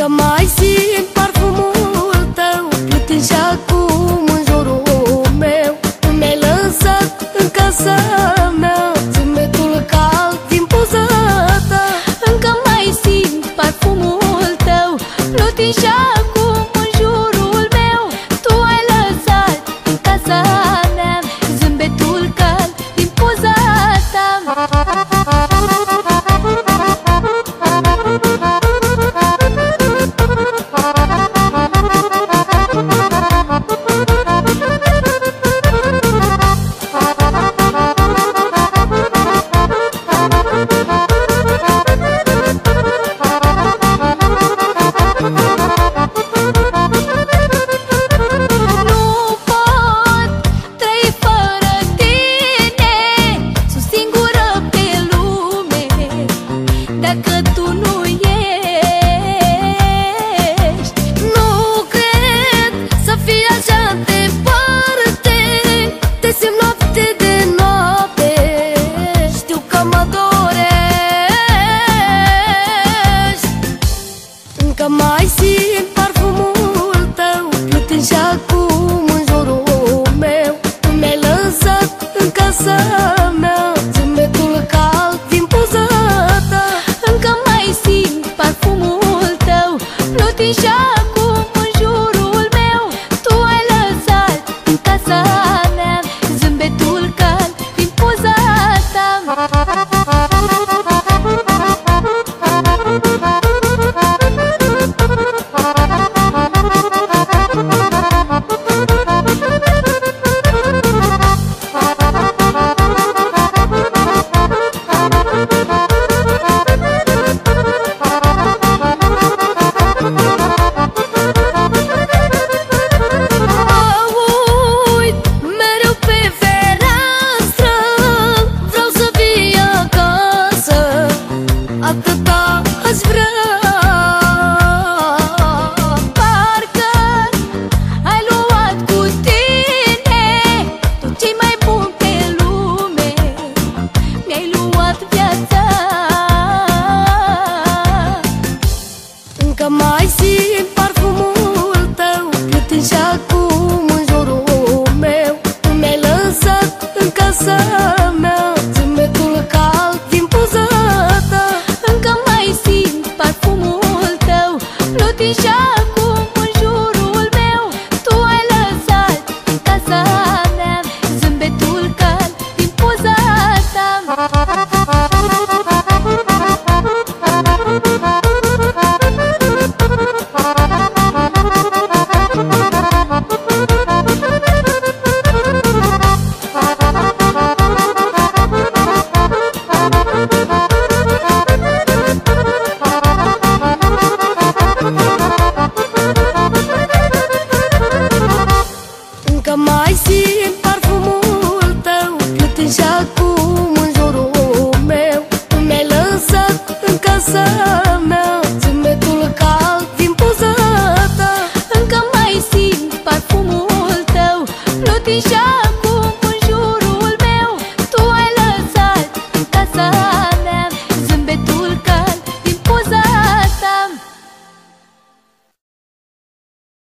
Că mai simt parfumul tău Plutând și good Thank you. Că mai simt parfumul tău Cât și acum în jurul meu. Tu mi-ai lăsat în casa mea Zâmbetul cald din buza ta. Încă mai simt parfumul tău Plutit și acum în jurul meu. Tu ai lăsat în casa mea Come on, see.